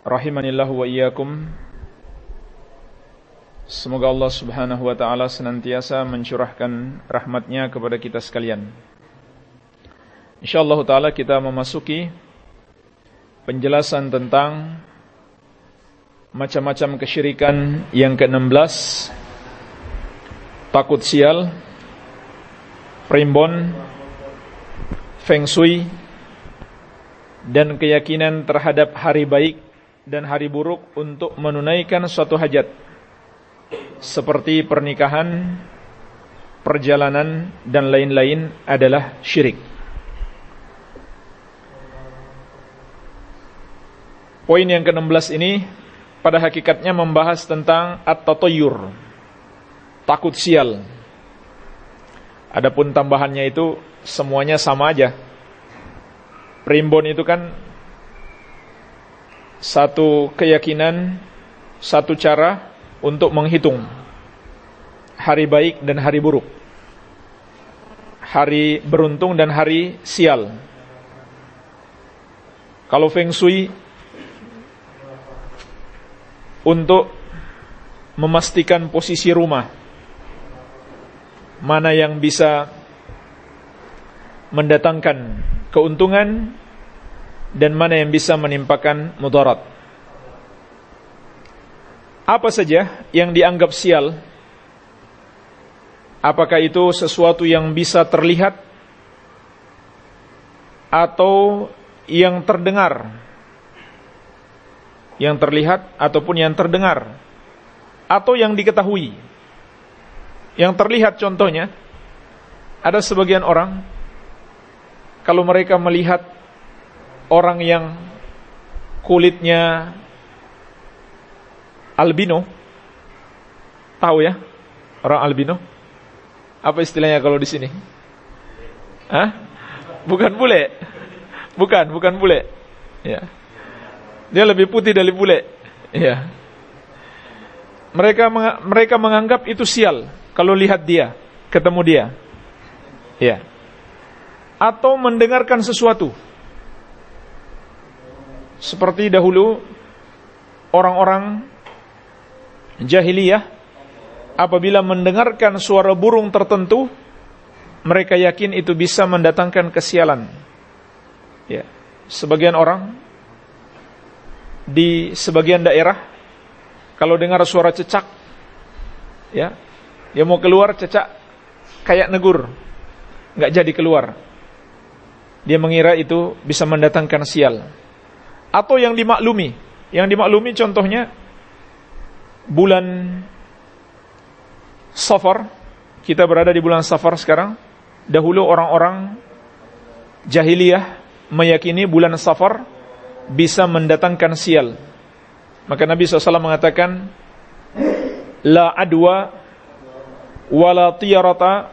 Rahimanillahu wa iyyakum. Semoga Allah subhanahu wa ta'ala senantiasa mencurahkan rahmatnya kepada kita sekalian. InsyaAllah ta'ala kita memasuki Penjelasan tentang Macam-macam kesyirikan yang ke-16 Takut sial Primbon Feng Shui Dan keyakinan terhadap hari baik dan hari buruk untuk menunaikan suatu hajat seperti pernikahan, perjalanan dan lain-lain adalah syirik. Poin yang ke-16 ini pada hakikatnya membahas tentang at-tatayyur, takut sial. Adapun tambahannya itu semuanya sama aja. Primbon itu kan satu keyakinan, satu cara untuk menghitung hari baik dan hari buruk. Hari beruntung dan hari sial. Kalau Feng Shui untuk memastikan posisi rumah mana yang bisa mendatangkan keuntungan dan mana yang bisa menimpakan mudarat. Apa saja yang dianggap sial? Apakah itu sesuatu yang bisa terlihat atau yang terdengar? Yang terlihat ataupun yang terdengar atau yang diketahui? Yang terlihat contohnya ada sebagian orang kalau mereka melihat orang yang kulitnya albino. Tahu ya? Orang albino? Apa istilahnya kalau di sini? Hah? bukan bule. Bukan bukan bule. Ya. Dia lebih putih dari bule. Ya. Mereka mereka menganggap itu sial kalau lihat dia ketemu dia. Ya. Atau mendengarkan sesuatu seperti dahulu orang-orang jahiliyah apabila mendengarkan suara burung tertentu mereka yakin itu bisa mendatangkan kesialan. Ya, sebagian orang di sebagian daerah kalau dengar suara cecak ya, dia mau keluar cecak kayak negur. nggak jadi keluar. Dia mengira itu bisa mendatangkan sial atau yang dimaklumi. Yang dimaklumi contohnya bulan Safar. Kita berada di bulan Safar sekarang. Dahulu orang-orang jahiliyah meyakini bulan Safar bisa mendatangkan sial. Maka Nabi SAW mengatakan la adwa wala tiyarata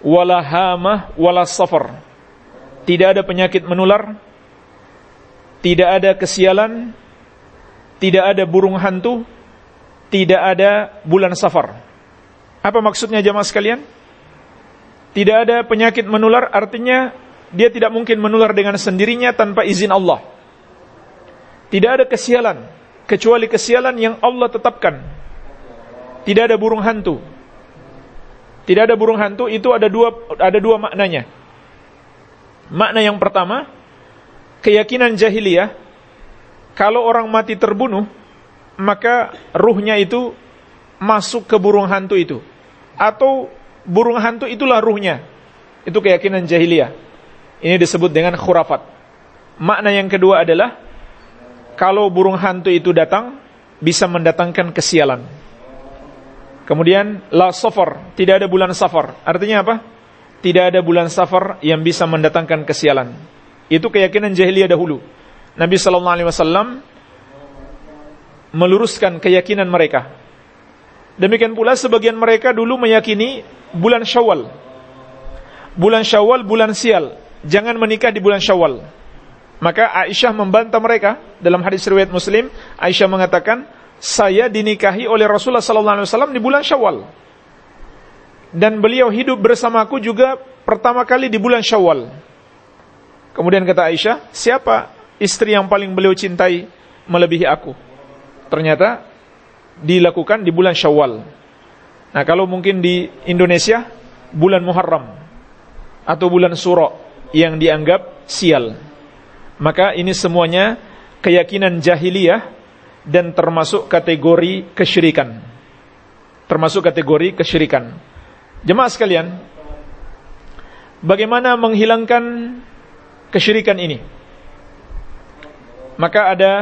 wala hamah wala safar. Tidak ada penyakit menular tidak ada kesialan, tidak ada burung hantu, tidak ada bulan safar. Apa maksudnya jamaah sekalian? Tidak ada penyakit menular artinya dia tidak mungkin menular dengan sendirinya tanpa izin Allah. Tidak ada kesialan kecuali kesialan yang Allah tetapkan. Tidak ada burung hantu. Tidak ada burung hantu itu ada dua ada dua maknanya. Makna yang pertama, keyakinan jahiliyah kalau orang mati terbunuh maka ruhnya itu masuk ke burung hantu itu. Atau burung hantu itulah ruhnya. Itu keyakinan jahiliyah. Ini disebut dengan khurafat. Makna yang kedua adalah kalau burung hantu itu datang bisa mendatangkan kesialan. Kemudian la safar. Tidak ada bulan safar. Artinya apa? Tidak ada bulan safar yang bisa mendatangkan kesialan itu keyakinan jahiliyah dahulu. Nabi sallallahu alaihi wasallam meluruskan keyakinan mereka. Demikian pula sebagian mereka dulu meyakini bulan Syawal. Bulan Syawal bulan sial. Jangan menikah di bulan Syawal. Maka Aisyah membantah mereka dalam hadis riwayat Muslim, Aisyah mengatakan, "Saya dinikahi oleh Rasulullah sallallahu alaihi wasallam di bulan Syawal." Dan beliau hidup bersamaku juga pertama kali di bulan Syawal. Kemudian kata Aisyah, "Siapa istri yang paling beliau cintai melebihi aku?" Ternyata dilakukan di bulan Syawal. Nah, kalau mungkin di Indonesia bulan Muharram atau bulan Suro yang dianggap sial. Maka ini semuanya keyakinan jahiliyah dan termasuk kategori kesyirikan. Termasuk kategori kesyirikan. Jemaah sekalian, bagaimana menghilangkan kesyirikan ini? Maka ada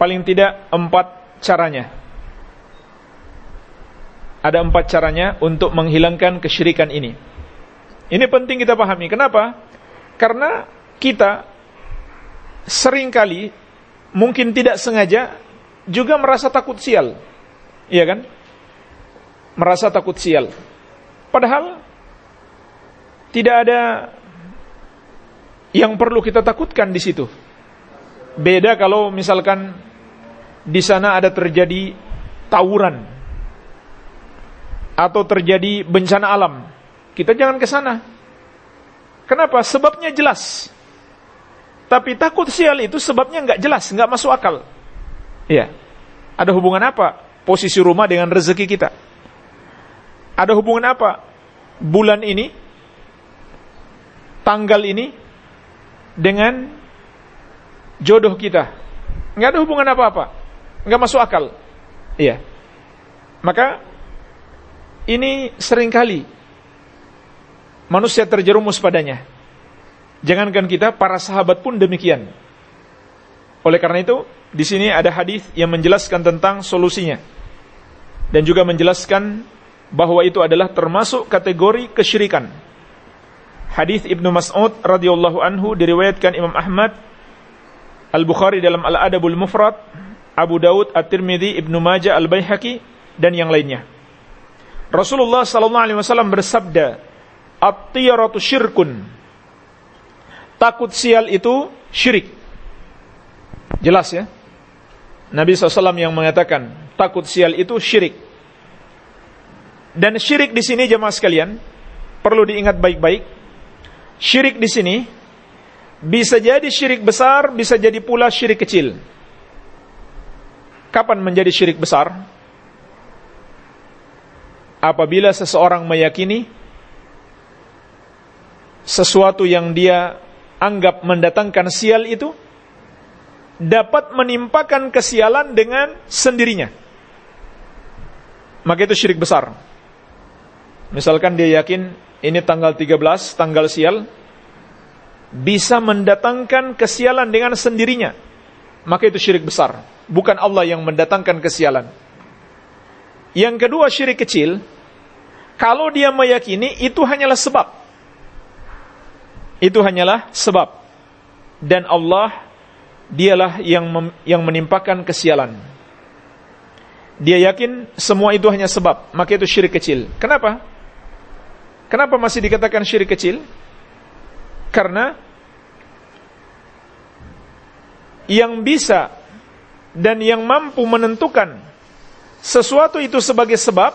paling tidak empat caranya. Ada empat caranya untuk menghilangkan kesyirikan ini. Ini penting kita pahami. Kenapa? Karena kita sering kali mungkin tidak sengaja juga merasa takut sial. Iya kan? Merasa takut sial. Padahal tidak ada yang perlu kita takutkan di situ. Beda kalau misalkan di sana ada terjadi tawuran atau terjadi bencana alam. Kita jangan ke sana. Kenapa? Sebabnya jelas. Tapi takut sial itu sebabnya nggak jelas, nggak masuk akal. Iya. Ada hubungan apa posisi rumah dengan rezeki kita? Ada hubungan apa bulan ini, tanggal ini dengan jodoh kita? Nggak ada hubungan apa-apa, nggak masuk akal. Iya. Maka ini sering kali manusia terjerumus padanya. Jangankan kita, para sahabat pun demikian. Oleh karena itu, di sini ada hadis yang menjelaskan tentang solusinya dan juga menjelaskan bahwa itu adalah termasuk kategori kesyirikan. Hadis Ibnu Mas'ud radhiyallahu anhu diriwayatkan Imam Ahmad, Al-Bukhari dalam Al-Adabul Mufrad, Abu Daud, At-Tirmidzi, Ibnu Majah, Al-Baihaqi dan yang lainnya. Rasulullah sallallahu alaihi wasallam bersabda, "At-tiyaratu syirkun." takut sial itu syirik. Jelas ya? Nabi SAW yang mengatakan takut sial itu syirik. Dan syirik di sini jemaah sekalian perlu diingat baik-baik. Syirik di sini bisa jadi syirik besar, bisa jadi pula syirik kecil. Kapan menjadi syirik besar? Apabila seseorang meyakini sesuatu yang dia anggap mendatangkan sial itu dapat menimpakan kesialan dengan sendirinya. Maka itu syirik besar. Misalkan dia yakin ini tanggal 13, tanggal sial, bisa mendatangkan kesialan dengan sendirinya. Maka itu syirik besar. Bukan Allah yang mendatangkan kesialan. Yang kedua syirik kecil, kalau dia meyakini itu hanyalah sebab itu hanyalah sebab dan Allah dialah yang mem, yang menimpakan kesialan. Dia yakin semua itu hanya sebab, maka itu syirik kecil. Kenapa? Kenapa masih dikatakan syirik kecil? Karena yang bisa dan yang mampu menentukan sesuatu itu sebagai sebab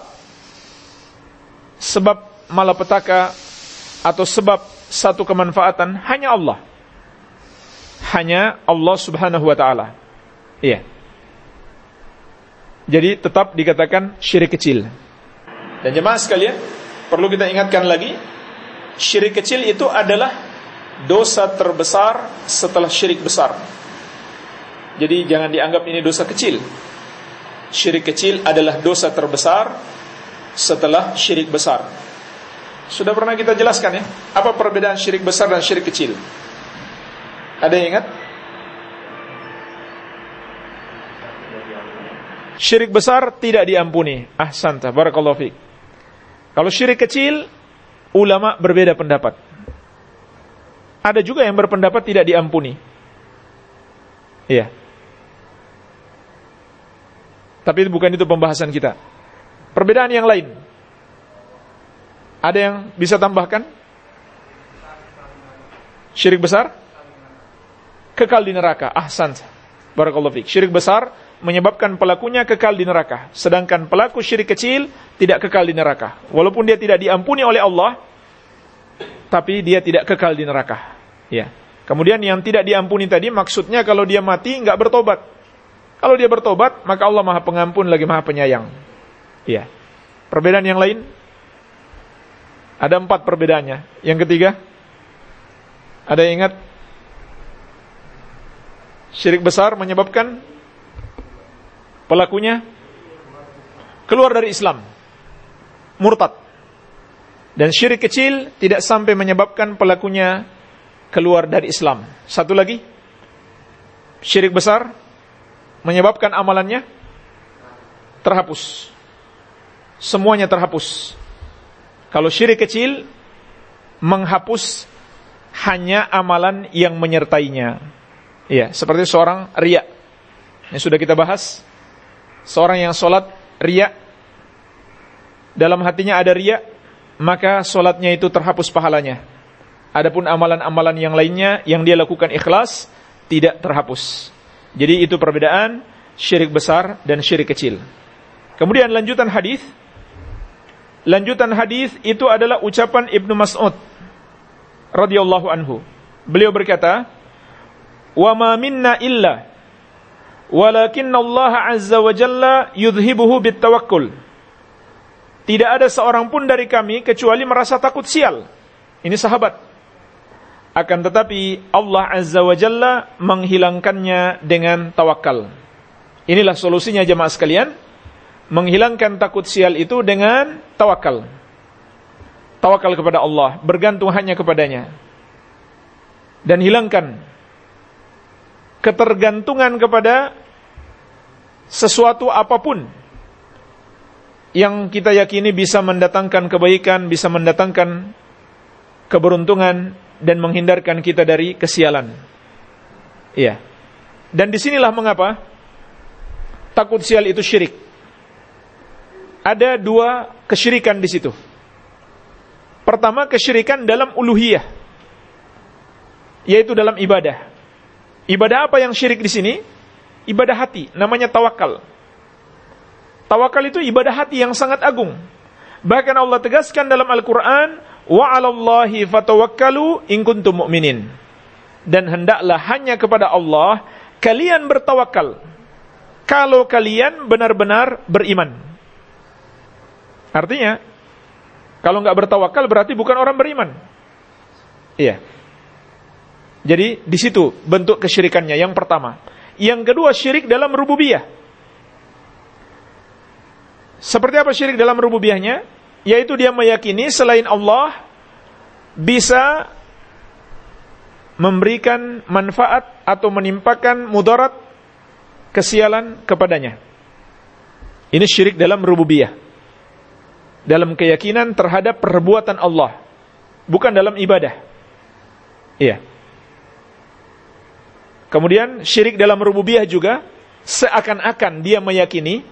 sebab malapetaka atau sebab satu kemanfaatan hanya Allah. Hanya Allah Subhanahu wa taala. Iya. Jadi tetap dikatakan syirik kecil. Dan jemaah sekalian, perlu kita ingatkan lagi, syirik kecil itu adalah dosa terbesar setelah syirik besar. Jadi jangan dianggap ini dosa kecil. Syirik kecil adalah dosa terbesar setelah syirik besar. Sudah pernah kita jelaskan ya, apa perbedaan syirik besar dan syirik kecil? Ada yang ingat? Syirik besar tidak diampuni. Ah santa, barakallahu fiik. Kalau syirik kecil, ulama berbeda pendapat. Ada juga yang berpendapat tidak diampuni. Iya. Tapi bukan itu pembahasan kita. Perbedaan yang lain. Ada yang bisa tambahkan? Syirik besar? Kekal di neraka. Ahsan. Barakallahu fiik. Syirik besar menyebabkan pelakunya kekal di neraka. Sedangkan pelaku syirik kecil tidak kekal di neraka. Walaupun dia tidak diampuni oleh Allah, tapi dia tidak kekal di neraka. Ya. Kemudian yang tidak diampuni tadi maksudnya kalau dia mati nggak bertobat. Kalau dia bertobat, maka Allah Maha Pengampun lagi Maha Penyayang. Ya. Perbedaan yang lain? Ada empat perbedaannya. Yang ketiga? Ada yang ingat? Syirik besar menyebabkan pelakunya keluar dari Islam. Murtad. Dan syirik kecil tidak sampai menyebabkan pelakunya keluar dari Islam. Satu lagi, syirik besar menyebabkan amalannya terhapus. Semuanya terhapus. Kalau syirik kecil menghapus hanya amalan yang menyertainya. Ya, seperti seorang riak. Yang sudah kita bahas. Seorang yang sholat riak. Dalam hatinya ada riak maka solatnya itu terhapus pahalanya. Adapun amalan-amalan yang lainnya yang dia lakukan ikhlas tidak terhapus. Jadi itu perbedaan syirik besar dan syirik kecil. Kemudian lanjutan hadis. Lanjutan hadis itu adalah ucapan Ibnu Mas'ud radhiyallahu anhu. Beliau berkata, "Wa ma minna illa walakinna Allah azza wa jalla yudhibuhu bitawakkul." Tidak ada seorang pun dari kami kecuali merasa takut sial. Ini sahabat. Akan tetapi Allah Azza wa Jalla menghilangkannya dengan tawakal. Inilah solusinya jemaah sekalian. Menghilangkan takut sial itu dengan tawakal. Tawakal kepada Allah, bergantung hanya kepadanya. Dan hilangkan ketergantungan kepada sesuatu apa pun yang kita yakini bisa mendatangkan kebaikan, bisa mendatangkan keberuntungan dan menghindarkan kita dari kesialan. Iya. Dan di sinilah mengapa takut sial itu syirik. Ada dua kesyirikan di situ. Pertama kesyirikan dalam uluhiyah, yaitu dalam ibadah. Ibadah apa yang syirik di sini? Ibadah hati, namanya tawakal. Tawakal itu ibadah hati yang sangat agung. Bahkan Allah tegaskan dalam Al-Quran, 'alallahi fatawakkalu in kuntum mu'minin. Dan hendaklah hanya kepada Allah kalian bertawakal. Kalau kalian benar-benar beriman. Artinya, kalau nggak bertawakal berarti bukan orang beriman. Iya. Jadi di situ bentuk kesyirikannya yang pertama. Yang kedua syirik dalam rububiyah. Seperti apa syirik dalam rububiyahnya? Yaitu dia meyakini selain Allah bisa memberikan manfaat atau menimpakan mudarat kesialan kepadanya. Ini syirik dalam rububiyah. Dalam keyakinan terhadap perbuatan Allah, bukan dalam ibadah. Iya. Kemudian syirik dalam rububiyah juga seakan-akan dia meyakini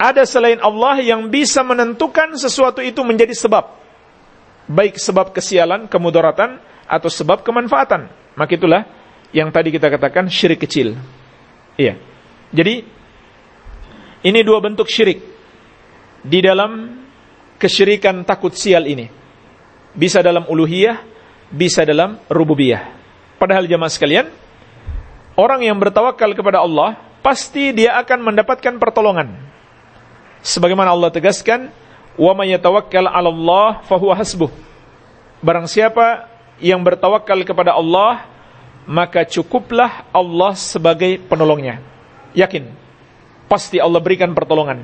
ada selain Allah yang bisa menentukan sesuatu itu menjadi sebab. Baik sebab kesialan, kemudaratan, atau sebab kemanfaatan. Maka itulah yang tadi kita katakan syirik kecil. Iya. Jadi, ini dua bentuk syirik. Di dalam kesyirikan takut sial ini. Bisa dalam uluhiyah, bisa dalam rububiyah. Padahal jamaah sekalian, orang yang bertawakal kepada Allah, pasti dia akan mendapatkan pertolongan Sebagaimana Allah tegaskan, "Wa may yatawakkal 'ala Allah fahuwa hasbuh." Barang siapa yang bertawakal kepada Allah, maka cukuplah Allah sebagai penolongnya. Yakin, pasti Allah berikan pertolongan.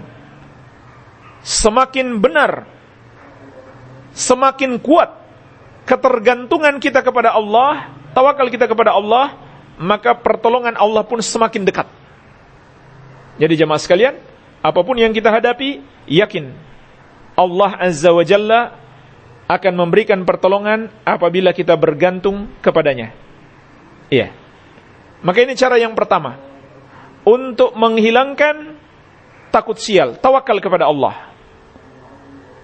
Semakin benar, semakin kuat ketergantungan kita kepada Allah, tawakal kita kepada Allah, maka pertolongan Allah pun semakin dekat. Jadi jemaah sekalian, apa pun yang kita hadapi, yakin Allah Azza wa Jalla akan memberikan pertolongan apabila kita bergantung kepadanya. Iya. Maka ini cara yang pertama. Untuk menghilangkan takut sial, tawakal kepada Allah.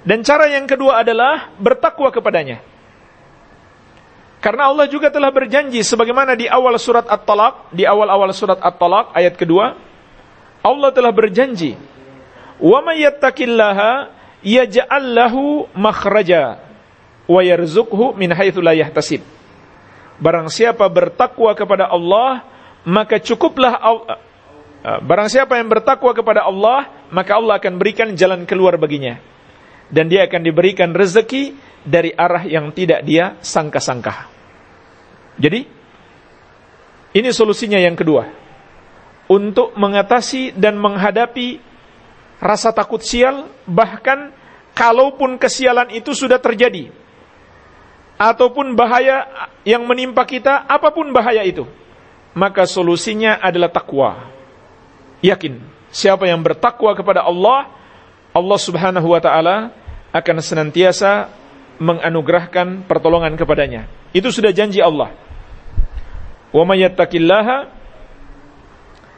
Dan cara yang kedua adalah bertakwa kepadanya. Karena Allah juga telah berjanji sebagaimana di awal surat At-Talaq, di awal-awal surat At-Talaq ayat kedua, Allah telah berjanji, "Wa may yattaqillaha yaj'al lahu makhraja wa yarzuqhu min haitsu la yahtasib." Barang siapa bertakwa kepada Allah, maka cukuplah eh, barang siapa yang bertakwa kepada Allah, maka Allah akan berikan jalan keluar baginya. Dan dia akan diberikan rezeki dari arah yang tidak dia sangka-sangka. Jadi, ini solusinya yang kedua. Untuk mengatasi dan menghadapi rasa takut sial, bahkan kalaupun kesialan itu sudah terjadi, ataupun bahaya yang menimpa kita, apa pun bahaya itu, maka solusinya adalah takwa. Yakin, siapa yang bertakwa kepada Allah, Allah Subhanahu wa taala akan senantiasa menganugerahkan pertolongan kepadanya. Itu sudah janji Allah. Wa may yattaqillaha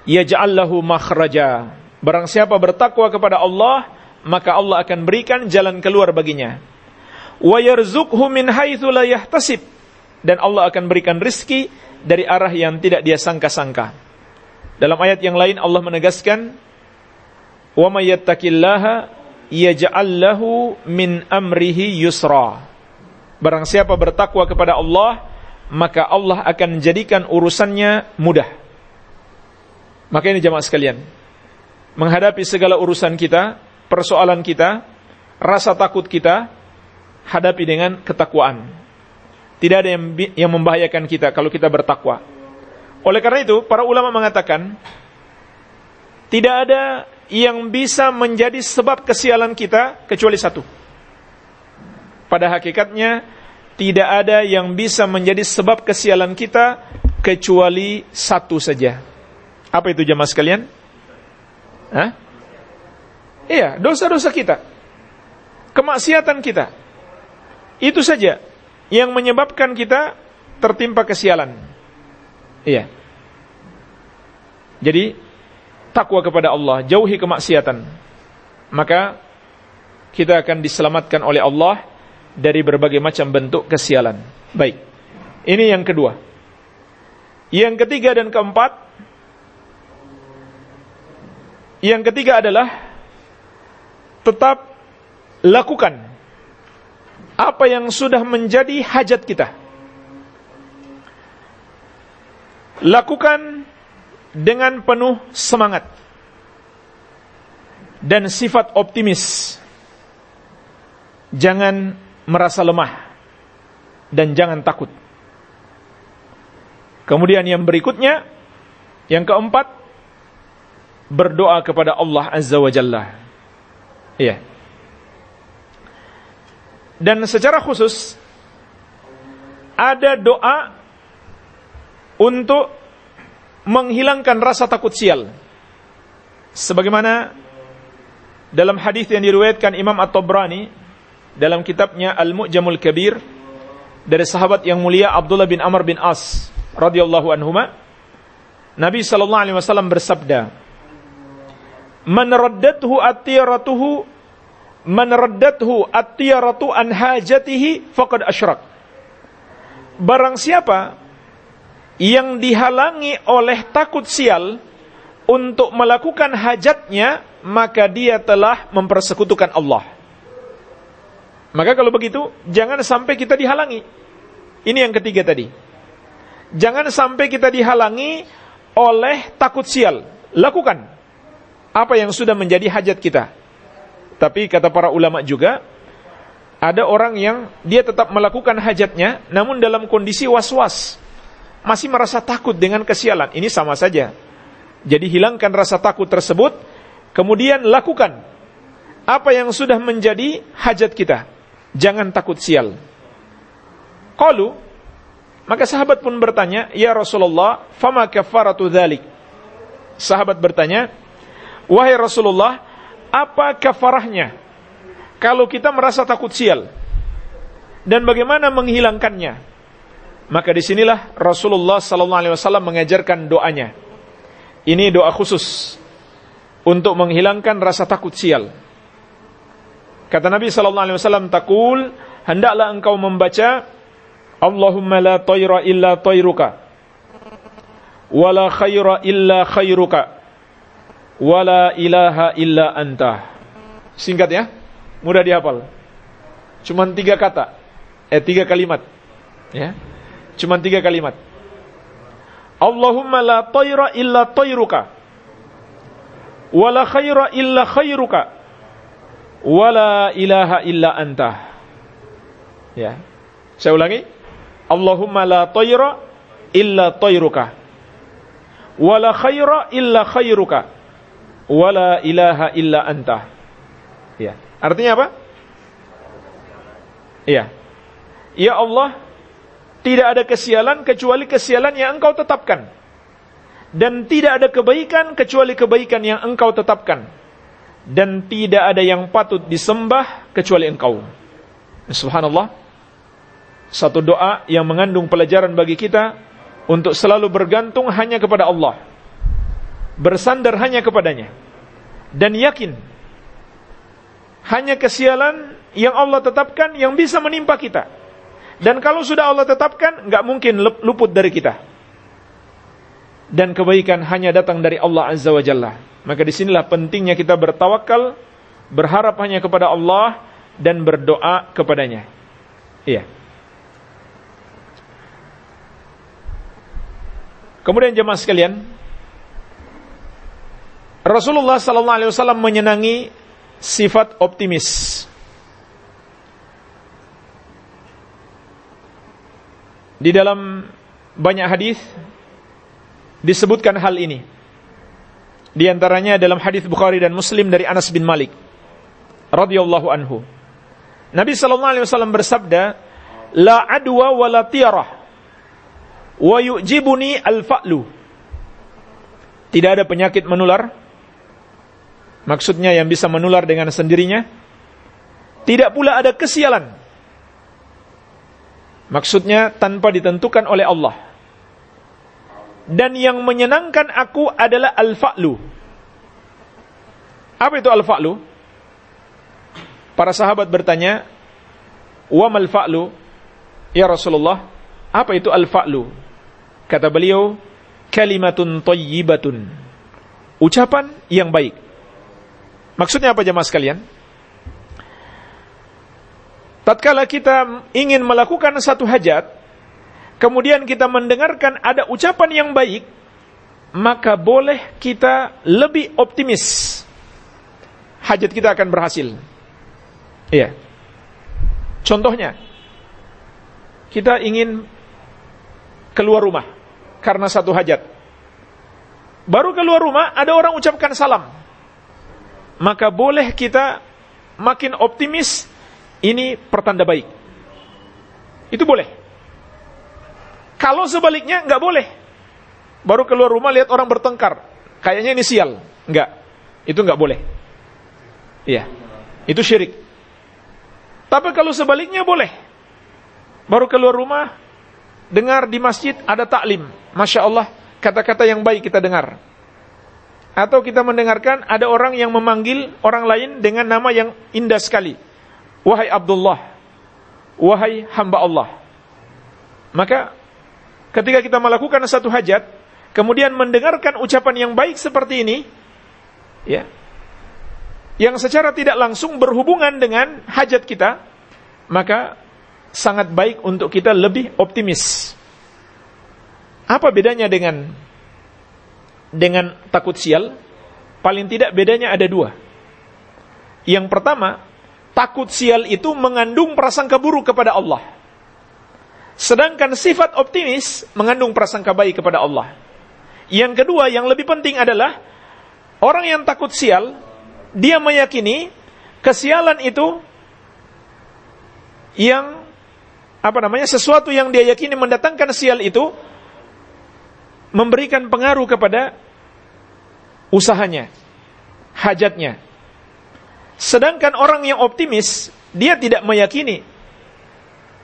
yaj'al lahu makhraja. Barang siapa bertakwa kepada Allah, maka Allah akan berikan jalan keluar baginya. Wa yarzuqhu min haitsu la yahtasib. Dan Allah akan berikan rizki dari arah yang tidak dia sangka-sangka. Dalam ayat yang lain Allah menegaskan, "Wa may yattaqillaha yaj'al lahu min amrihi yusra. Barang siapa bertakwa kepada Allah, maka Allah akan menjadikan urusannya mudah. Maka ini jamaah sekalian, menghadapi segala urusan kita, persoalan kita, rasa takut kita, hadapi dengan ketakwaan. Tidak ada yang, yang membahayakan kita kalau kita bertakwa. Oleh karena itu, para ulama mengatakan, tidak ada yang bisa menjadi sebab kesialan kita kecuali satu. Pada hakikatnya tidak ada yang bisa menjadi sebab kesialan kita kecuali satu saja. Apa itu jamaah sekalian? Hah? Iya, dosa-dosa kita. Kemaksiatan kita. Itu saja yang menyebabkan kita tertimpa kesialan. Iya. Jadi takwa kepada Allah, jauhi kemaksiatan. Maka kita akan diselamatkan oleh Allah dari berbagai macam bentuk kesialan. Baik. Ini yang kedua. Yang ketiga dan keempat Yang ketiga adalah tetap lakukan apa yang sudah menjadi hajat kita. Lakukan dengan penuh semangat dan sifat optimis. Jangan merasa lemah dan jangan takut. Kemudian yang berikutnya, yang keempat, berdoa kepada Allah Azza wa Jalla. Iya. Dan secara khusus ada doa untuk menghilangkan rasa takut sial. Sebagaimana dalam hadis yang diriwayatkan Imam At-Tabrani dalam kitabnya Al-Mu'jamul Kabir dari sahabat yang mulia Abdullah bin Amr bin As radhiyallahu anhuma Nabi sallallahu alaihi wasallam bersabda Man raddathu atiyaratuhu man raddathu atiyaratu an hajatihi faqad asyrak Barang siapa yang dihalangi oleh takut sial untuk melakukan hajatnya, maka dia telah mempersekutukan Allah. Maka kalau begitu, jangan sampai kita dihalangi. Ini yang ketiga tadi. Jangan sampai kita dihalangi oleh takut sial. Lakukan apa yang sudah menjadi hajat kita. Tapi kata para ulama juga, ada orang yang dia tetap melakukan hajatnya, namun dalam kondisi was-was masih merasa takut dengan kesialan, ini sama saja. Jadi hilangkan rasa takut tersebut, kemudian lakukan apa yang sudah menjadi hajat kita. Jangan takut sial. Qalu maka sahabat pun bertanya, "Ya Rasulullah, fama kafaratu dzalik?" Sahabat bertanya, "Wahai Rasulullah, apa kafarahnya kalau kita merasa takut sial? Dan bagaimana menghilangkannya?" Maka di sinilah Rasulullah Sallallahu Alaihi Wasallam mengajarkan doanya. Ini doa khusus. untuk menghilangkan rasa takut sial. Kata Nabi sallallahu alaihi wasallam takul, hendaklah engkau membaca Allahumma la tayra illa tayruka wala khaira illa khairuka wala ilaha illa anta. Singkat ya, mudah dihafal. Cuman tiga kata, eh tiga kalimat, ya, cuman tiga kalimat. Allahumma la tayra illa tayruka. Wala khaira illa khairuka wala ilaha illa anta. Ya. Saya ulangi. Allahumma la tayra illa tayruka. Wala khaira illa khairuka wala ilaha illa anta. Ya. Artinya apa? Iya ya Allah tidak ada kesialan kecuali kesialan yang engkau tetapkan. Dan tidak ada kebaikan kecuali kebaikan yang engkau tetapkan. Dan tidak ada yang patut disembah kecuali engkau. Subhanallah. Satu doa yang mengandung pelajaran bagi kita untuk selalu bergantung hanya kepada Allah. Bersandar hanya kepadanya. Dan yakin hanya kesialan yang Allah tetapkan yang bisa menimpa kita. Dan kalau sudah Allah tetapkan, nggak mungkin luput dari kita. Dan kebaikan hanya datang dari Allah Azza wa Jalla. Maka di sinilah pentingnya kita bertawakal, berharap hanya kepada Allah, dan berdoa kepadanya. Iya. Kemudian jemaah sekalian, Rasulullah sallallahu alaihi wasallam menyenangi sifat optimis. Di dalam banyak hadis disebutkan hal ini. Di antaranya dalam hadis Bukhari dan Muslim dari Anas bin Malik radhiyallahu anhu. Nabi sallallahu alaihi wasallam bersabda, "La adwa wa la tiarah wa yu'jibuni al-fa'lu." Tidak ada penyakit menular. Maksudnya yang bisa menular dengan sendirinya. Tidak pula ada kesialan Maksudnya tanpa ditentukan oleh Allah. Dan yang menyenangkan aku adalah al-fa'lu. Apa itu al-fa'lu? Para sahabat bertanya, "Wa mal fa'lu?" Ya Rasulullah, apa itu al-fa'lu? Kata beliau, kalimatun thayyibatun. Ucapan yang baik. Maksudnya apa jemaah sekalian? Tatkala kita ingin melakukan satu hajat, kemudian kita mendengarkan ada ucapan yang baik, maka boleh kita lebih optimis. Hajat kita akan berhasil. Iya. Contohnya, kita ingin keluar rumah karena satu hajat. Baru keluar rumah, ada orang ucapkan salam. Maka boleh kita makin optimis ini pertanda baik. Itu boleh. Kalau sebaliknya nggak boleh. Baru keluar rumah lihat orang bertengkar, kayaknya ini sial. Nggak, itu nggak boleh. Iya, itu syirik. Tapi kalau sebaliknya boleh. Baru keluar rumah, dengar di masjid ada taklim. Masya Allah, kata-kata yang baik kita dengar. Atau kita mendengarkan ada orang yang memanggil orang lain dengan nama yang indah sekali Wahai Abdullah. Wahai hamba Allah. Maka Ketika kita melakukan satu hajat Kemudian mendengarkan ucapan yang baik seperti ini Ya Yang secara tidak langsung berhubungan dengan hajat kita Maka Sangat baik untuk kita lebih optimis. Apa bedanya dengan Dengan takut sial? Paling tidak bedanya ada dua. Yang pertama takut sial itu mengandung prasangka buruk kepada Allah. Sedangkan sifat optimis mengandung prasangka baik kepada Allah. Yang kedua yang lebih penting adalah orang yang takut sial, dia meyakini kesialan itu yang apa namanya sesuatu yang dia yakini mendatangkan sial itu memberikan pengaruh kepada usahanya, hajatnya, Sedangkan orang yang optimis, dia tidak meyakini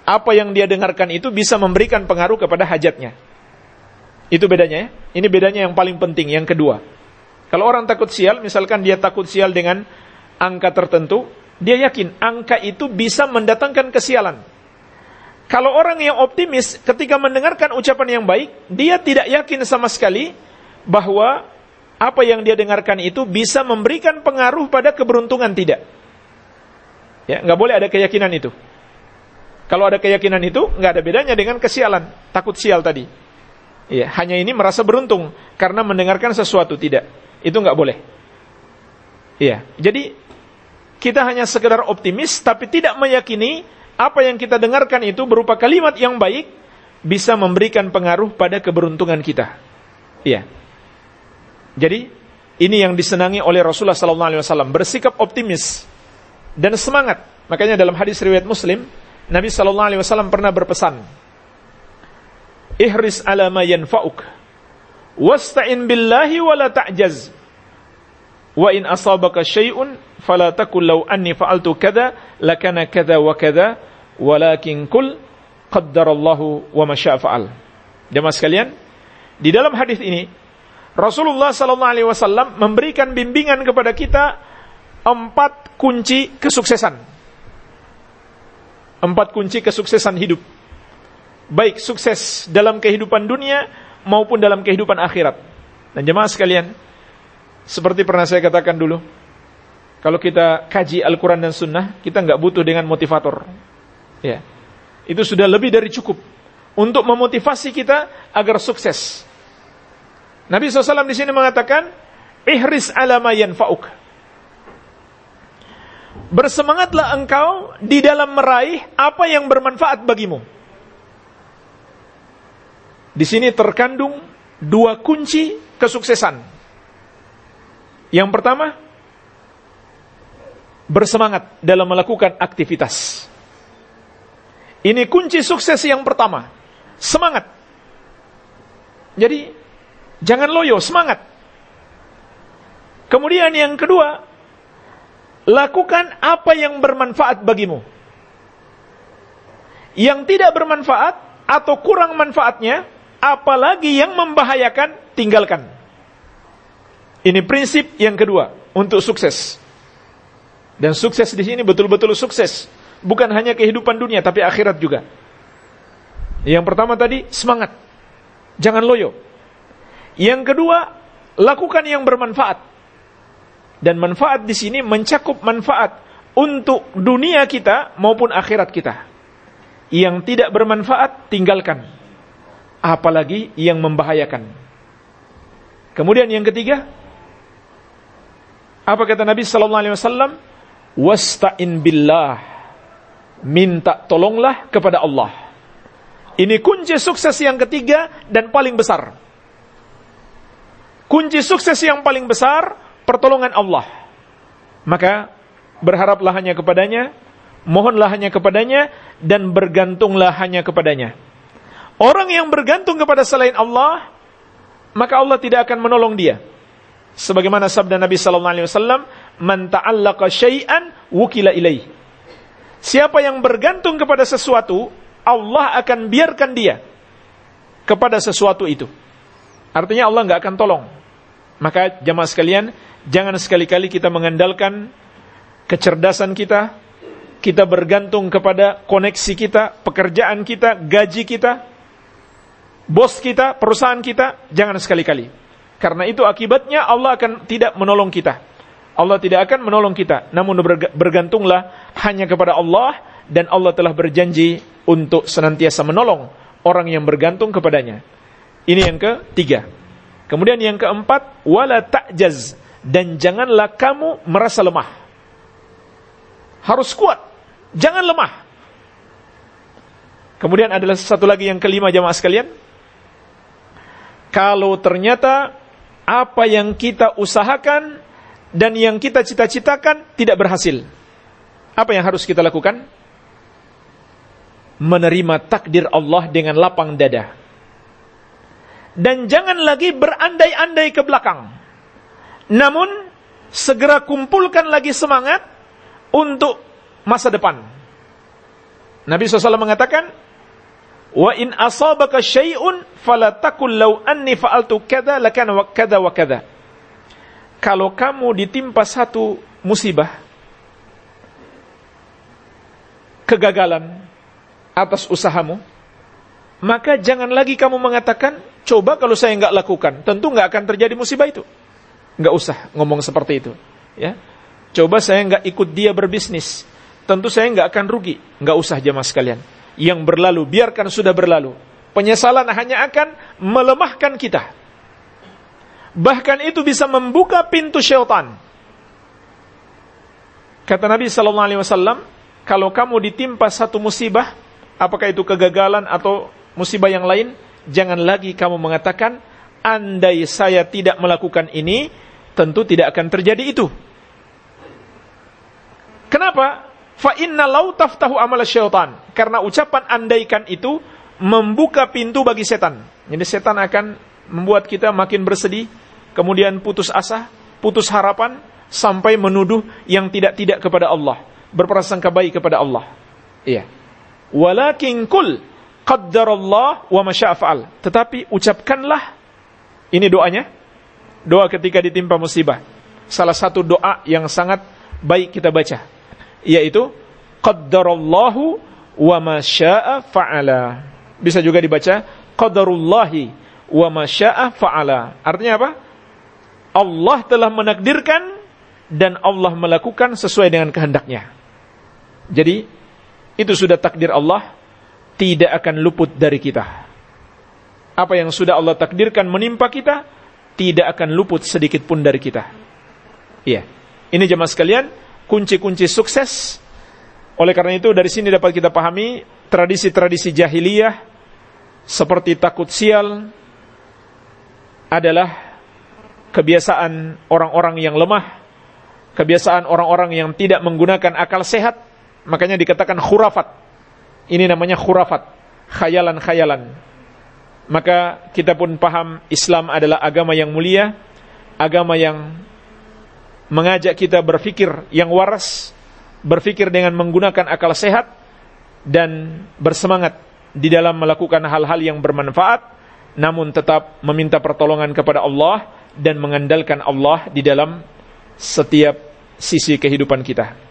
apa yang dia dengarkan itu bisa memberikan pengaruh kepada hajatnya. Itu bedanya ya. Ini bedanya yang paling penting, yang kedua. Kalau orang takut sial, misalkan dia takut sial dengan angka tertentu, dia yakin angka itu bisa mendatangkan kesialan. Kalau orang yang optimis ketika mendengarkan ucapan yang baik, dia tidak yakin sama sekali bahwa apa yang dia dengarkan itu bisa memberikan pengaruh pada keberuntungan tidak. Ya, nggak boleh ada keyakinan itu. Kalau ada keyakinan itu, nggak ada bedanya dengan kesialan, takut sial tadi. Ya, hanya ini merasa beruntung karena mendengarkan sesuatu tidak. Itu nggak boleh. Iya. Jadi kita hanya sekedar optimis tapi tidak meyakini apa yang kita dengarkan itu berupa kalimat yang baik bisa memberikan pengaruh pada keberuntungan kita. Iya. Jadi ini yang disenangi oleh Rasulullah sallallahu alaihi wasallam, bersikap optimis dan semangat. Makanya dalam hadis riwayat Muslim, Nabi sallallahu alaihi wasallam pernah berpesan, "Ihris ala ma yanfa'uk, wasta'in billahi wa la ta'jaz." Wa in asabaka syai'un fala takul law anni fa'altu kadza lakana kadza wa kadza walakin kul qaddarallahu wa masya'fa'al. Jemaah sekalian, di dalam hadis ini Rasulullah sallallahu alaihi wasallam memberikan bimbingan kepada kita empat kunci kesuksesan. Empat kunci kesuksesan hidup. Baik sukses dalam kehidupan dunia maupun dalam kehidupan akhirat. Dan jemaah sekalian, seperti pernah saya katakan dulu, kalau kita kaji Al-Quran dan Sunnah, kita nggak butuh dengan motivator. Ya. Itu sudah lebih dari cukup untuk memotivasi kita agar sukses. Nabi SAW di sini mengatakan, ihris ala ma yanfa'uk. Bersemangatlah engkau di dalam meraih apa yang bermanfaat bagimu. Di sini terkandung dua kunci kesuksesan. Yang pertama, bersemangat dalam melakukan aktivitas. Ini kunci sukses yang pertama. Semangat. Jadi, jangan loyo, semangat. Kemudian yang kedua, lakukan apa yang bermanfaat bagimu. Yang tidak bermanfaat atau kurang manfaatnya, apalagi yang membahayakan, tinggalkan. Ini prinsip yang kedua untuk sukses. Dan sukses di sini betul-betul sukses bukan hanya kehidupan dunia tapi akhirat juga. Yang pertama tadi semangat. Jangan loyo. Yang kedua, lakukan yang bermanfaat. Dan manfaat di sini mencakup manfaat untuk dunia kita maupun akhirat kita. Yang tidak bermanfaat tinggalkan. Apalagi yang membahayakan. Kemudian yang ketiga, apa kata Nabi sallallahu alaihi wasallam? Wasta'in billah minta tolonglah kepada Allah. Ini kunci sukses yang ketiga dan paling besar. Kunci sukses yang paling besar pertolongan Allah. Maka berharaplah hanya kepadanya, mohonlah hanya kepadanya dan bergantunglah hanya kepadanya. Orang yang bergantung kepada selain Allah, maka Allah tidak akan menolong dia. Sebagaimana sabda Nabi sallallahu alaihi wasallam, "Man ta'allaqa syai'an wukila ilaih." Siapa yang bergantung kepada sesuatu, Allah akan biarkan dia kepada sesuatu itu. Artinya Allah nggak akan tolong. Maka jamaah sekalian, jangan sekali-kali kita mengandalkan kecerdasan kita, kita bergantung kepada koneksi kita, pekerjaan kita, gaji kita, bos kita, perusahaan kita, jangan sekali-kali. Karena itu akibatnya Allah akan tidak menolong kita. Allah tidak akan menolong kita. Namun bergantunglah hanya kepada Allah dan Allah telah berjanji untuk senantiasa menolong orang yang bergantung kepadanya. Ini yang ketiga. Kemudian yang keempat, wala ta'jaz dan janganlah kamu merasa lemah. Harus kuat, jangan lemah. Kemudian adalah satu lagi yang kelima jamaah sekalian. Kalau ternyata apa yang kita usahakan dan yang kita cita-citakan tidak berhasil. Apa yang harus kita lakukan? Menerima takdir Allah dengan lapang dada. Dan jangan lagi berandai-andai ke belakang. Namun, segera kumpulkan lagi semangat untuk masa depan. Nabi SAW mengatakan, Wa in asabaka syai'un fala takul law anni fa'altu kada lakana wa kada wa kada kalau kamu ditimpa satu musibah, kegagalan atas usahamu, maka jangan lagi kamu mengatakan, coba kalau saya nggak lakukan, tentu nggak akan terjadi musibah itu. Nggak usah ngomong seperti itu. Ya, coba saya nggak ikut dia berbisnis, tentu saya nggak akan rugi. Nggak usah jamaah sekalian. Yang berlalu, biarkan sudah berlalu. Penyesalan hanya akan melemahkan kita. Bahkan itu bisa membuka pintu syaitan. Kata Nabi Sallallahu Alaihi Wasallam, kalau kamu ditimpa satu musibah, apakah itu kegagalan atau musibah yang lain, jangan lagi kamu mengatakan, andai saya tidak melakukan ini, tentu tidak akan terjadi itu. Kenapa? Fa inna lau taftahu amal syaitan. Karena ucapan andaikan itu membuka pintu bagi setan. Jadi setan akan membuat kita makin bersedih, kemudian putus asa, putus harapan, sampai menuduh yang tidak-tidak kepada Allah. Berprasangka baik kepada Allah. Iya. Walakin kul qaddarallah wa masya'fa'al. Tetapi ucapkanlah ini doanya. Doa ketika ditimpa musibah. Salah satu doa yang sangat baik kita baca yaitu qaddarallahu wa masya'a fa'ala. Bisa juga dibaca qadarullahi wa masya'a fa'ala. Artinya apa? Allah telah menakdirkan dan Allah melakukan sesuai dengan kehendaknya. Jadi itu sudah takdir Allah tidak akan luput dari kita. Apa yang sudah Allah takdirkan menimpa kita, tidak akan luput sedikit pun dari kita. Iya. Ini jemaah sekalian, kunci-kunci sukses. Oleh karena itu dari sini dapat kita pahami tradisi-tradisi jahiliyah seperti takut sial adalah kebiasaan orang-orang yang lemah, kebiasaan orang-orang yang tidak menggunakan akal sehat, makanya dikatakan khurafat. Ini namanya khurafat, khayalan-khayalan. Maka kita pun paham Islam adalah agama yang mulia, agama yang mengajak kita berfikir yang waras, berfikir dengan menggunakan akal sehat dan bersemangat di dalam melakukan hal-hal yang bermanfaat namun tetap meminta pertolongan kepada Allah dan mengandalkan Allah di dalam setiap sisi kehidupan kita.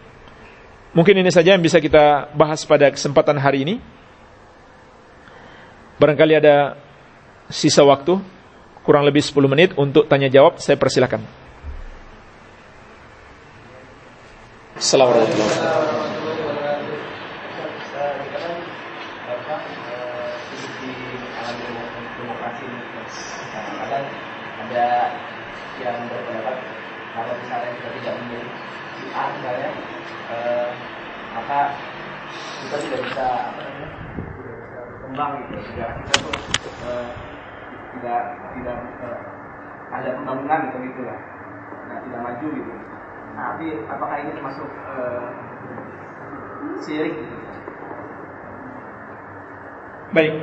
Mungkin ini saja yang bisa kita bahas pada kesempatan hari ini. Barangkali ada sisa waktu, kurang lebih 10 menit untuk tanya jawab, saya persilakan. Assalamualaikum ada yang berpendapat kalau misalnya kita tidak memilih A misalnya eh, kita tidak bisa apa namanya tidak berkembang gitu. Sejarah kita tuh eh, tidak tidak eh, ada pembangunan gitu gitu lah nah, tidak maju gitu. Nah, tapi apakah ini termasuk eh, sirik gitu? Baik.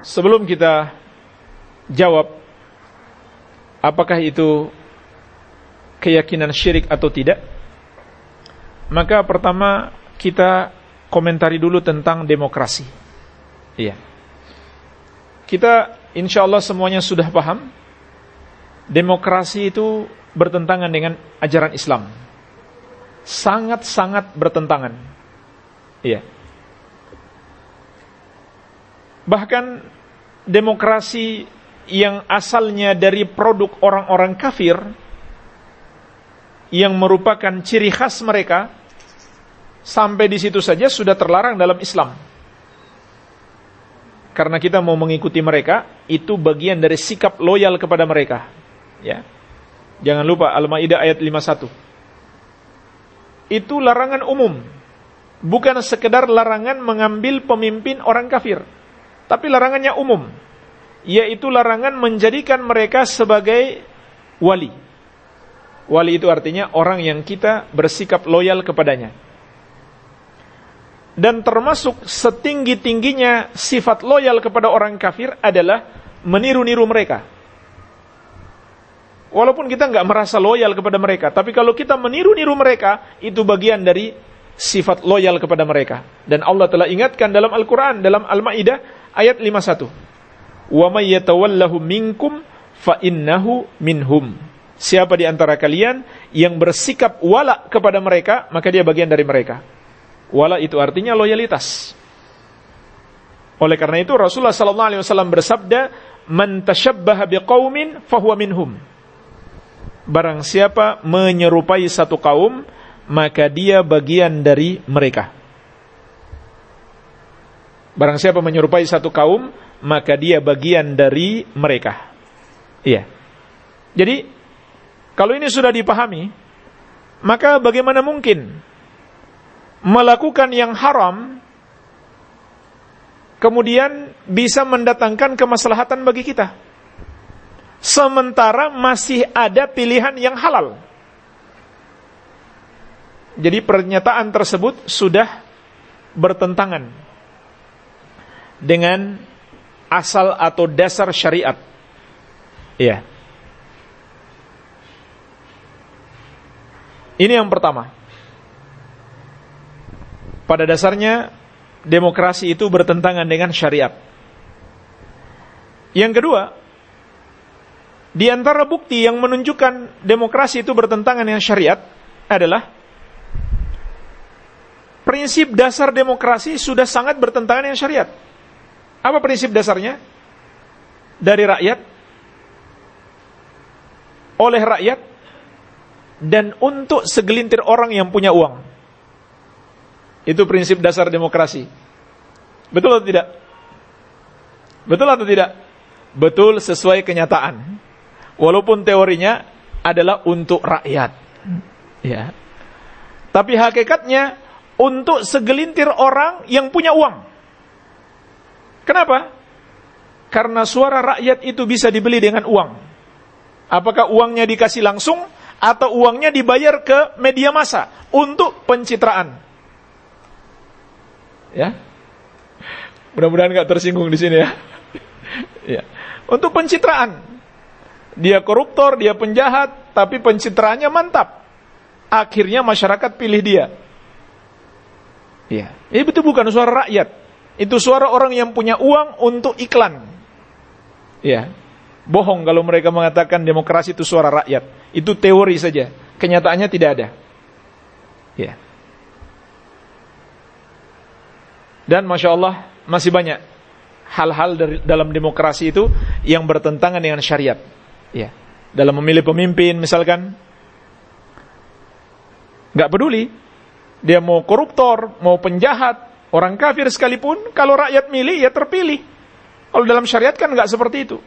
Sebelum kita jawab apakah itu keyakinan syirik atau tidak? Maka pertama kita komentari dulu tentang demokrasi. Iya. Kita insya Allah semuanya sudah paham. Demokrasi itu bertentangan dengan ajaran Islam. Sangat-sangat bertentangan. Iya. Bahkan demokrasi yang asalnya dari produk orang-orang kafir yang merupakan ciri khas mereka sampai di situ saja sudah terlarang dalam Islam. Karena kita mau mengikuti mereka, itu bagian dari sikap loyal kepada mereka. Ya. Jangan lupa Al-Maidah ayat 51. Itu larangan umum. Bukan sekedar larangan mengambil pemimpin orang kafir, tapi larangannya umum yaitu larangan menjadikan mereka sebagai wali. Wali itu artinya orang yang kita bersikap loyal kepadanya. Dan termasuk setinggi-tingginya sifat loyal kepada orang kafir adalah meniru-niru mereka. Walaupun kita nggak merasa loyal kepada mereka, tapi kalau kita meniru-niru mereka, itu bagian dari sifat loyal kepada mereka. Dan Allah telah ingatkan dalam Al-Quran, dalam Al-Ma'idah, ayat 51 wa may yatawallahu minkum fa innahu minhum. Siapa di antara kalian yang bersikap wala kepada mereka, maka dia bagian dari mereka. Wala itu artinya loyalitas. Oleh karena itu Rasulullah sallallahu alaihi wasallam bersabda, "Man tashabbaha biqaumin fahuwa minhum." Barang siapa menyerupai satu kaum, maka dia bagian dari mereka. Barang siapa menyerupai satu kaum, maka dia bagian dari mereka. Iya. Jadi, kalau ini sudah dipahami, maka bagaimana mungkin melakukan yang haram kemudian bisa mendatangkan kemaslahatan bagi kita. Sementara masih ada pilihan yang halal. Jadi pernyataan tersebut sudah bertentangan dengan asal atau dasar syariat. Iya. Ini yang pertama. Pada dasarnya demokrasi itu bertentangan dengan syariat. Yang kedua, di antara bukti yang menunjukkan demokrasi itu bertentangan dengan syariat adalah prinsip dasar demokrasi sudah sangat bertentangan dengan syariat. Apa prinsip dasarnya? Dari rakyat, oleh rakyat, dan untuk segelintir orang yang punya uang. Itu prinsip dasar demokrasi. Betul atau tidak? Betul atau tidak? Betul sesuai kenyataan. Walaupun teorinya adalah untuk rakyat. Ya. Tapi hakikatnya untuk segelintir orang yang punya uang. Kenapa? Karena suara rakyat itu bisa dibeli dengan uang. Apakah uangnya dikasih langsung atau uangnya dibayar ke media massa untuk pencitraan? Ya. Mudah-mudahan nggak tersinggung di sini ya. ya. Untuk pencitraan. Dia koruptor, dia penjahat, tapi pencitraannya mantap. Akhirnya masyarakat pilih dia. Ya. Betul bukan suara rakyat. Itu suara orang yang punya uang untuk iklan. Ya. Bohong kalau mereka mengatakan demokrasi itu suara rakyat. Itu teori saja. Kenyataannya tidak ada. Ya. Dan Masya Allah masih banyak hal-hal dalam demokrasi itu yang bertentangan dengan syariat. Ya. Dalam memilih pemimpin misalkan, nggak peduli dia mau koruptor, mau penjahat, orang kafir sekalipun, kalau rakyat milih ya terpilih. Kalau dalam syariat kan nggak seperti itu.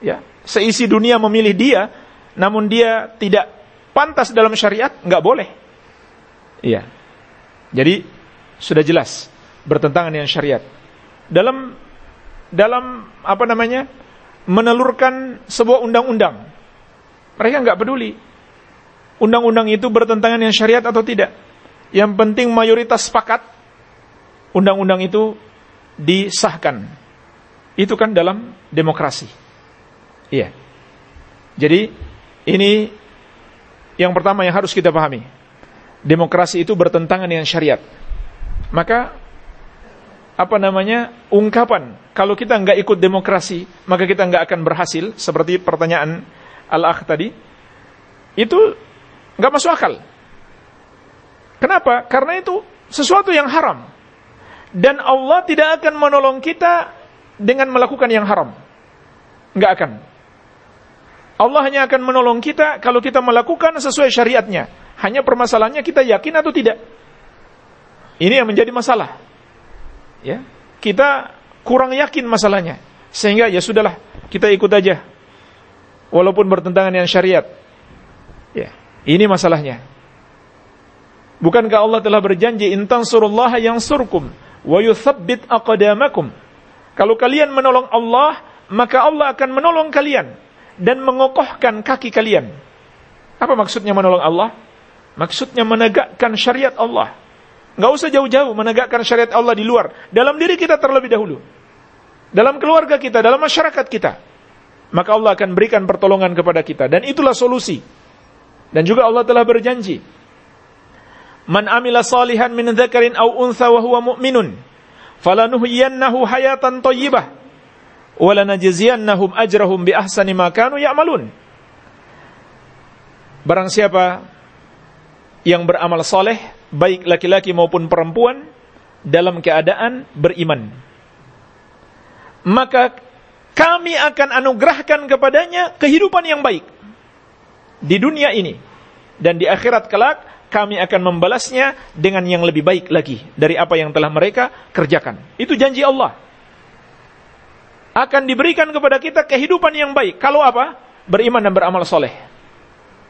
Ya, seisi dunia memilih dia, namun dia tidak pantas dalam syariat, nggak boleh. Iya. Jadi sudah jelas bertentangan dengan syariat. Dalam dalam apa namanya? menelurkan sebuah undang-undang. Mereka nggak peduli undang-undang itu bertentangan dengan syariat atau tidak. Yang penting mayoritas sepakat undang-undang itu disahkan. Itu kan dalam demokrasi. Iya. Jadi ini yang pertama yang harus kita pahami. Demokrasi itu bertentangan dengan syariat. Maka apa namanya ungkapan kalau kita nggak ikut demokrasi maka kita nggak akan berhasil seperti pertanyaan al-akh tadi itu nggak masuk akal kenapa karena itu sesuatu yang haram dan Allah tidak akan menolong kita dengan melakukan yang haram. Nggak akan. Allah hanya akan menolong kita kalau kita melakukan sesuai syariatnya. Hanya permasalahannya kita yakin atau tidak. Ini yang menjadi masalah. Ya. Kita kurang yakin masalahnya. Sehingga ya sudahlah kita ikut aja. Walaupun bertentangan dengan syariat. Ya. Ini masalahnya. Bukankah Allah telah berjanji intan surullah yang surkum wa yuthabbit aqdamakum kalau kalian menolong Allah maka Allah akan menolong kalian dan mengokohkan kaki kalian apa maksudnya menolong Allah maksudnya menegakkan syariat Allah Nggak usah jauh-jauh menegakkan syariat Allah di luar. Dalam diri kita terlebih dahulu. Dalam keluarga kita, dalam masyarakat kita. Maka Allah akan berikan pertolongan kepada kita. Dan itulah solusi. Dan juga Allah telah berjanji. Man amila salihan min dzakarin aw untha wa huwa mu'minun falanuhyiyannahu hayatan thayyibah wa lanajziyannahum ajrahum bi ahsani ma kanu ya'malun. Barang siapa yang beramal soleh, baik laki-laki maupun perempuan, dalam keadaan beriman. Maka kami akan anugerahkan kepadanya kehidupan yang baik di dunia ini dan di akhirat kelak kami akan membalasnya dengan yang lebih baik lagi dari apa yang telah mereka kerjakan. Itu janji Allah. Akan diberikan kepada kita kehidupan yang baik. Kalau apa? Beriman dan beramal soleh.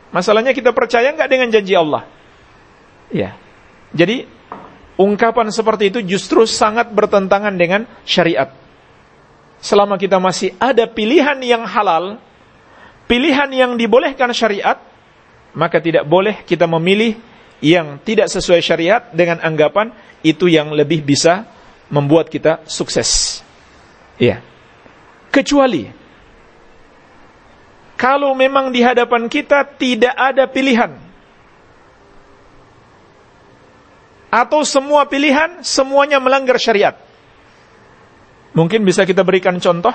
Masalahnya kita percaya nggak dengan janji Allah? Ya. Jadi ungkapan seperti itu justru sangat bertentangan dengan syariat. Selama kita masih ada pilihan yang halal, pilihan yang dibolehkan syariat, maka tidak boleh kita memilih yang tidak sesuai syariat dengan anggapan itu yang lebih bisa membuat kita sukses. Iya. Kecuali kalau memang di hadapan kita tidak ada pilihan atau semua pilihan semuanya melanggar syariat. Mungkin bisa kita berikan contoh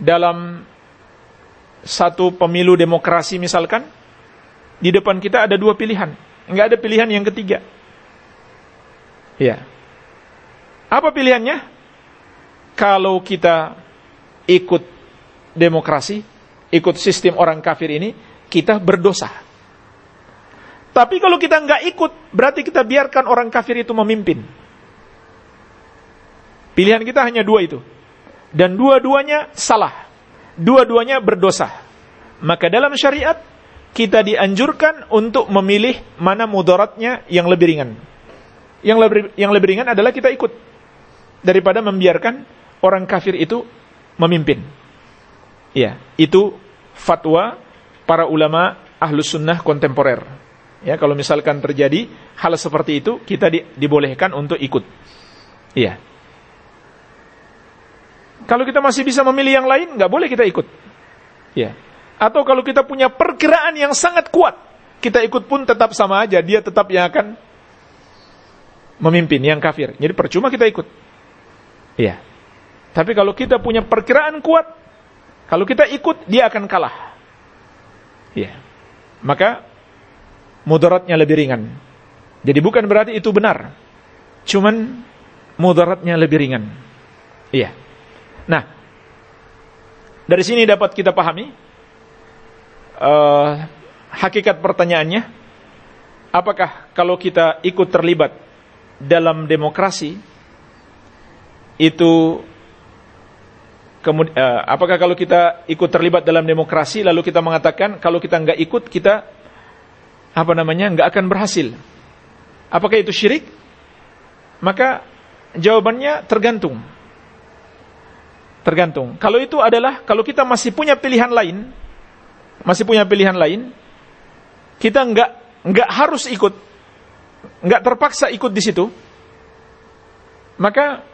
dalam satu pemilu demokrasi misalkan di depan kita ada dua pilihan, enggak ada pilihan yang ketiga. Ya. Apa pilihannya? Kalau kita ikut demokrasi, ikut sistem orang kafir ini, kita berdosa. Tapi kalau kita nggak ikut, berarti kita biarkan orang kafir itu memimpin. Pilihan kita hanya dua itu. Dan dua-duanya salah. Dua-duanya berdosa. Maka dalam syariat, kita dianjurkan untuk memilih mana mudaratnya yang lebih ringan. Yang lebih, yang lebih ringan adalah kita ikut. Daripada membiarkan orang kafir itu memimpin. Ya, itu fatwa para ulama ahlus sunnah kontemporer. Ya, kalau misalkan terjadi hal seperti itu, kita di, dibolehkan untuk ikut. Iya. Kalau kita masih bisa memilih yang lain, nggak boleh kita ikut. Ya. Atau kalau kita punya perkiraan yang sangat kuat, kita ikut pun tetap sama aja, dia tetap yang akan memimpin yang kafir. Jadi percuma kita ikut. Iya. Tapi kalau kita punya perkiraan kuat, kalau kita ikut dia akan kalah. Iya. Maka mudaratnya lebih ringan. Jadi bukan berarti itu benar. Cuman mudaratnya lebih ringan. Iya. Nah, dari sini dapat kita pahami uh, hakikat pertanyaannya, apakah kalau kita ikut terlibat dalam demokrasi itu kemudian uh, apakah kalau kita ikut terlibat dalam demokrasi lalu kita mengatakan kalau kita nggak ikut kita apa namanya nggak akan berhasil. Apakah itu syirik? Maka jawabannya tergantung. Tergantung. Kalau itu adalah kalau kita masih punya pilihan lain, masih punya pilihan lain, kita nggak nggak harus ikut, nggak terpaksa ikut di situ. Maka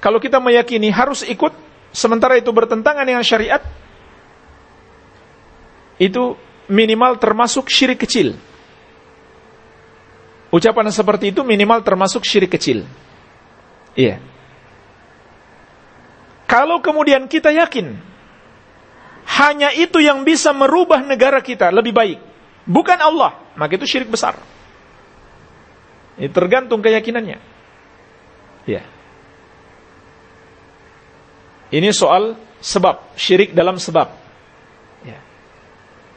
kalau kita meyakini harus ikut, sementara itu bertentangan dengan syariat, itu minimal termasuk syirik kecil. Ucapan seperti itu minimal termasuk syirik kecil. Iya. Kalau kemudian kita yakin hanya itu yang bisa merubah negara kita lebih baik, bukan Allah, maka itu syirik besar. Ini tergantung keyakinannya. Ya. Ini soal sebab, syirik dalam sebab.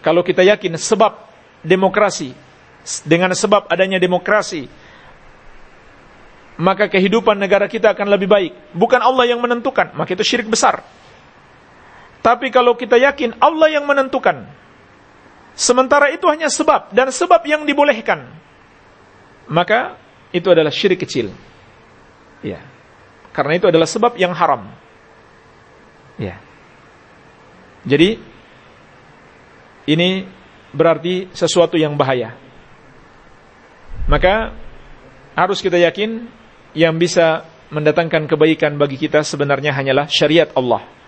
Kalau kita yakin sebab demokrasi, dengan sebab adanya demokrasi, maka kehidupan negara kita akan lebih baik. Bukan Allah yang menentukan, maka itu syirik besar. Tapi kalau kita yakin Allah yang menentukan, sementara itu hanya sebab, dan sebab yang dibolehkan, maka itu adalah syirik kecil. Ya. Karena itu adalah sebab yang haram. Ya. Jadi ini berarti sesuatu yang bahaya. Maka harus kita yakin yang bisa mendatangkan kebaikan bagi kita sebenarnya hanyalah syariat Allah.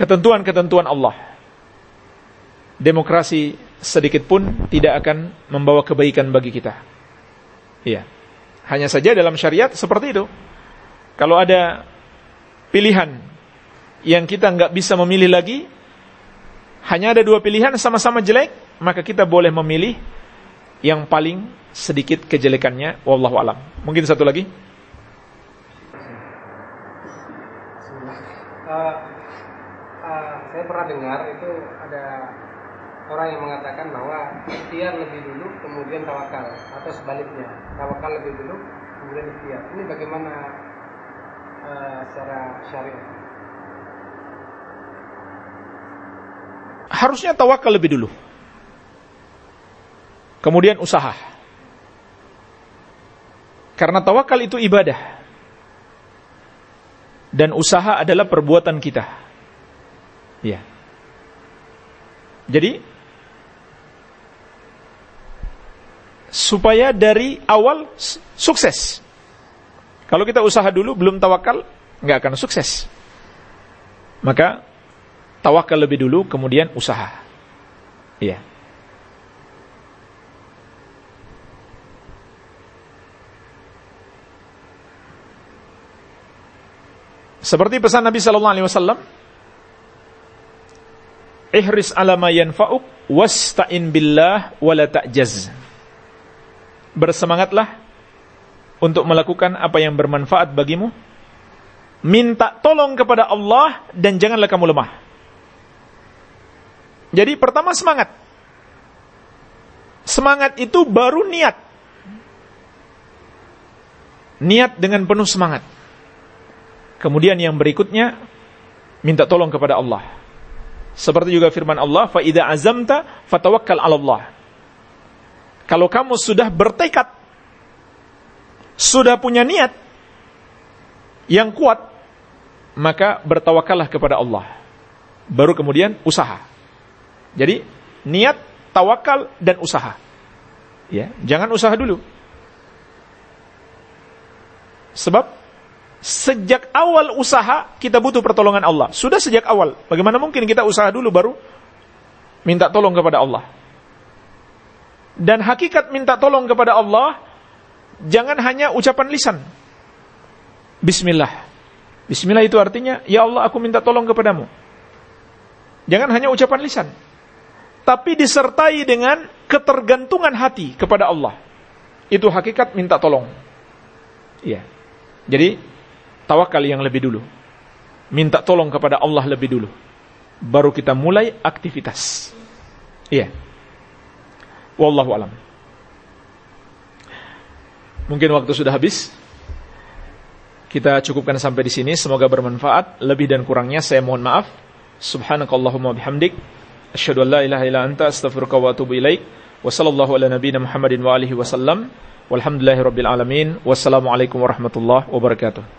Ketentuan-ketentuan Allah. Demokrasi sedikit pun tidak akan membawa kebaikan bagi kita. Iya. Hanya saja dalam syariat seperti itu. Kalau ada pilihan yang kita nggak bisa memilih lagi, hanya ada dua pilihan sama-sama jelek, maka kita boleh memilih yang paling sedikit kejelekannya. Wallahu alam. Mungkin satu lagi. Uh, saya pernah dengar itu ada orang yang mengatakan bahwa ikhtiar lebih dulu kemudian tawakal atau sebaliknya tawakal lebih dulu kemudian ikhtiar. Ini bagaimana uh, secara syariat harusnya tawakal lebih dulu. Kemudian usaha. Karena tawakal itu ibadah. Dan usaha adalah perbuatan kita ya jadi supaya dari awal sukses. Kalau kita usaha dulu belum tawakal, nggak akan sukses. Maka tawakal lebih dulu, kemudian usaha. Iya. Seperti pesan Nabi Sallallahu Alaihi Wasallam, ihris ala ma yanfa'uk wasta'in billah wala ta'jaz bersemangatlah untuk melakukan apa yang bermanfaat bagimu. Minta tolong kepada Allah dan janganlah kamu lemah. Jadi pertama semangat. Semangat itu baru niat. Niat dengan penuh semangat. Kemudian yang berikutnya minta tolong kepada Allah. Seperti juga firman Allah, "Fa idza azamta fatawakkal Allah." Kalau kamu sudah bertekad, sudah punya niat yang kuat, maka bertawakallah kepada Allah. Baru kemudian usaha. Jadi niat, tawakal dan usaha. Ya, jangan usaha dulu. Sebab sejak awal usaha kita butuh pertolongan Allah. Sudah sejak awal. Bagaimana mungkin kita usaha dulu baru minta tolong kepada Allah? Dan hakikat minta tolong kepada Allah jangan hanya ucapan lisan. Bismillah. Bismillah itu artinya, ya Allah aku minta tolong kepadamu. Jangan hanya ucapan lisan. Tapi disertai dengan ketergantungan hati kepada Allah. Itu hakikat minta tolong. Iya. Jadi tawakal yang lebih dulu. Minta tolong kepada Allah lebih dulu. Baru kita mulai aktivitas. Iya. Wallahu alam. Mungkin waktu sudah habis. Kita cukupkan sampai di sini. Semoga bermanfaat. Lebih dan kurangnya saya mohon maaf. Subhanakallahumma bihamdik. Asyhadu an la ilaha illa anta astaghfiruka wa atubu ilaik. Wa ala nabiyyina Muhammadin wa alihi wasallam. Walhamdulillahirabbil alamin. Wassalamualaikum warahmatullahi wabarakatuh.